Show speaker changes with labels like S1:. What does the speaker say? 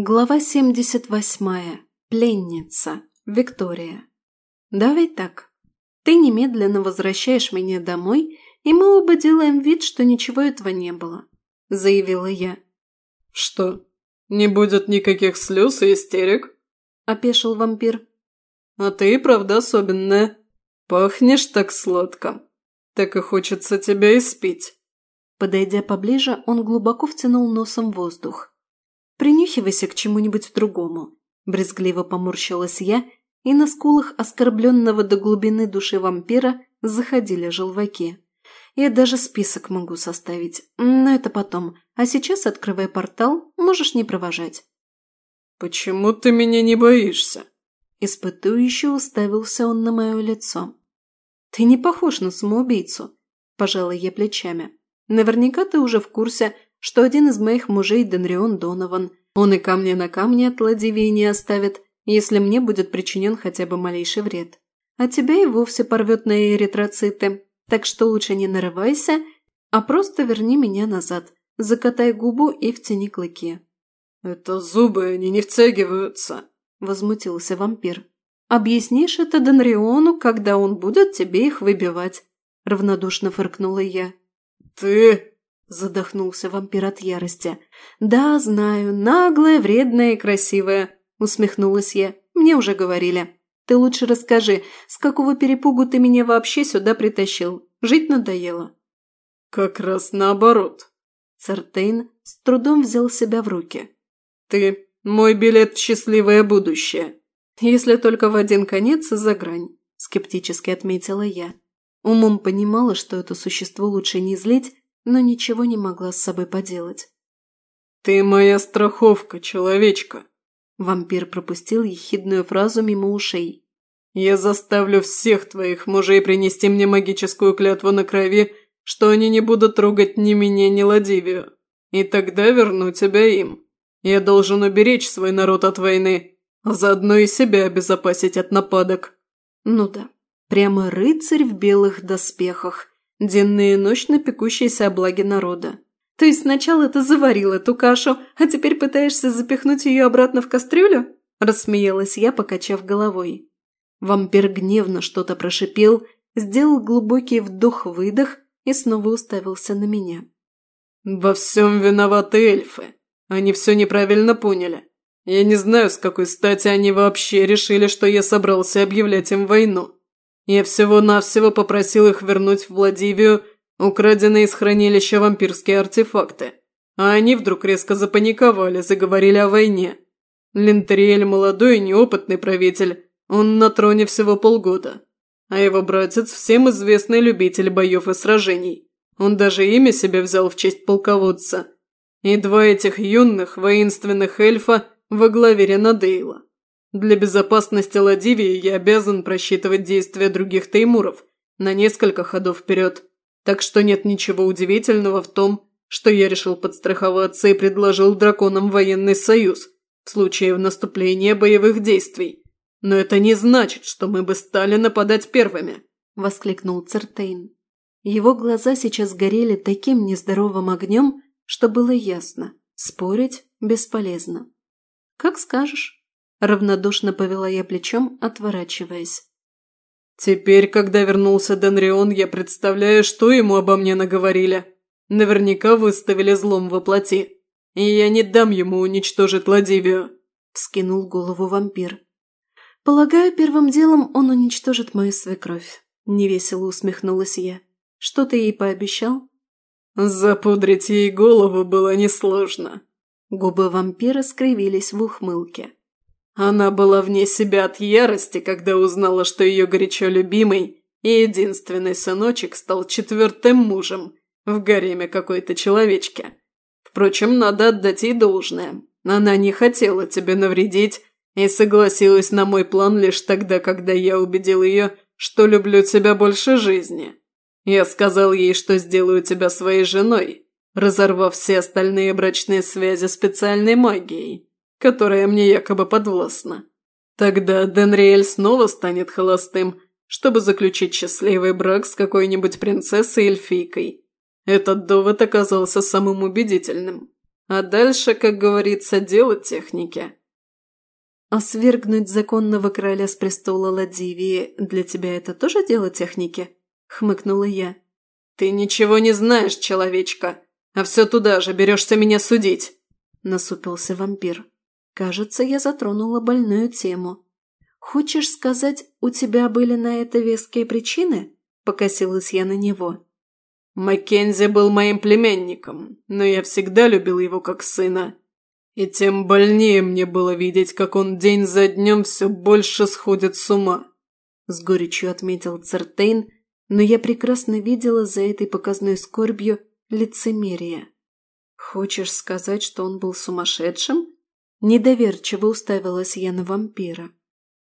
S1: Глава 78. Пленница. Виктория. Давай так. Ты немедленно возвращаешь меня домой, и мы оба делаем вид, что ничего этого не было, заявила я.
S2: Что, не будет никаких слез и истерик? Опешил вампир. А ты, правда, особенная. Пахнешь так сладко. Так и хочется тебя испить.
S1: Подойдя поближе, он глубоко втянул носом воздух. Принюхивайся к чему-нибудь другому. Брезгливо поморщилась я, и на скулах оскорбленного до глубины души вампира заходили желваки. Я даже список могу составить, но это потом. А сейчас, открывай портал, можешь не провожать.
S2: «Почему ты меня не боишься?»
S1: Испытующе уставился он на мое лицо. «Ты не похож на самоубийцу», – пожала я плечами. «Наверняка ты уже в курсе, что один из моих мужей Денрион Донован. Он и камня на камне от Ладивии не оставит, если мне будет причинен хотя бы малейший вред. А тебя и вовсе порвет на эритроциты, так что лучше не нарывайся, а просто верни меня назад, закатай губу и втяни клыки».
S2: «Это зубы, они не втягиваются», – возмутился вампир.
S1: «Объяснишь это Денриону, когда он будет тебе их выбивать», – равнодушно фыркнула я.
S2: «Ты...»
S1: Задохнулся вампир от ярости. «Да, знаю, наглая, вредная и красивая», – усмехнулась я. «Мне уже говорили. Ты лучше расскажи, с какого перепугу ты меня вообще сюда притащил? Жить надоело».
S2: «Как раз наоборот».
S1: Цертейн с трудом взял себя в руки.
S2: «Ты – мой билет в счастливое будущее».
S1: «Если только в один конец и за грань», – скептически отметила я. Умом понимала, что это существо лучше не злить, но ничего не могла с собой поделать.
S2: «Ты моя страховка, человечка!»
S1: Вампир пропустил ехидную фразу мимо ушей.
S2: «Я заставлю всех твоих мужей принести мне магическую клятву на крови, что они не будут трогать ни меня, ни Ладивию. И тогда верну тебя им. Я должен уберечь свой народ от войны, а заодно и себя обезопасить от нападок».
S1: Ну да, прямо рыцарь в белых доспехах, Денно и ночно пекущиеся о благе народа. То есть сначала ты заварил эту кашу, а теперь пытаешься запихнуть ее обратно в кастрюлю?» Рассмеялась я, покачав головой. Вампир гневно что-то прошипел, сделал глубокий вдох-выдох и снова уставился на меня.
S2: «Во всем виноваты эльфы. Они все неправильно поняли. Я не знаю, с какой стати они вообще решили, что я собрался объявлять им войну. Я всего-навсего попросил их вернуть в Владивию украденные из хранилища вампирские артефакты. А они вдруг резко запаниковали, заговорили о войне. Линтериэль молодой и неопытный правитель, он на троне всего полгода. А его братец – всем известный любитель боев и сражений. Он даже имя себе взял в честь полководца. И два этих юных, воинственных эльфа во главе Ренадейла. Для безопасности Ладивии я обязан просчитывать действия других таймуров на несколько ходов вперед, так что нет ничего удивительного в том, что я решил подстраховаться и предложил драконам военный союз в случае наступления боевых действий. Но это не значит, что мы бы стали нападать первыми», –
S1: воскликнул Цертейн. Его глаза сейчас горели таким нездоровым огнем, что было ясно – спорить бесполезно. «Как скажешь». Равнодушно повела я плечом, отворачиваясь.
S2: «Теперь, когда вернулся Денрион, я представляю, что ему обо мне наговорили. Наверняка выставили злом во плоти. И я не дам ему уничтожить Ладивию», – вскинул голову вампир.
S1: «Полагаю, первым делом он уничтожит мою свекровь», – невесело усмехнулась я. «Что ты ей пообещал?»
S2: «Запудрить ей голову было несложно».
S1: Губы вампира скривились в ухмылке.
S2: Она была вне себя от ярости, когда узнала, что ее горячо любимый и единственный сыночек стал четвертым мужем в гареме какой-то человечки. Впрочем, надо отдать ей должное. Она не хотела тебе навредить и согласилась на мой план лишь тогда, когда я убедил ее, что люблю тебя больше жизни. Я сказал ей, что сделаю тебя своей женой, разорвав все остальные брачные связи специальной магией которая мне якобы подвластна. Тогда Денриэль снова станет холостым, чтобы заключить счастливый брак с какой-нибудь принцессой-эльфийкой. Этот довод оказался самым убедительным. А дальше, как говорится, дело техники».
S1: «А свергнуть законного короля с престола Ладивии для тебя это тоже дело техники?» – хмыкнула я.
S2: «Ты ничего не знаешь, человечка, а все туда же берешься меня судить!» – насупился вампир.
S1: «Кажется, я затронула больную тему. Хочешь сказать, у тебя были на это веские причины?» – покосилась я на него.
S2: Маккензи был моим племянником, но я всегда любил его как сына. И тем больнее мне было видеть, как он день за днем все больше сходит с ума.
S1: С горечью отметил Цертейн, но я прекрасно видела за этой показной скорбью лицемерие. «Хочешь сказать, что он был сумасшедшим?» Недоверчиво уставилась я на вампира.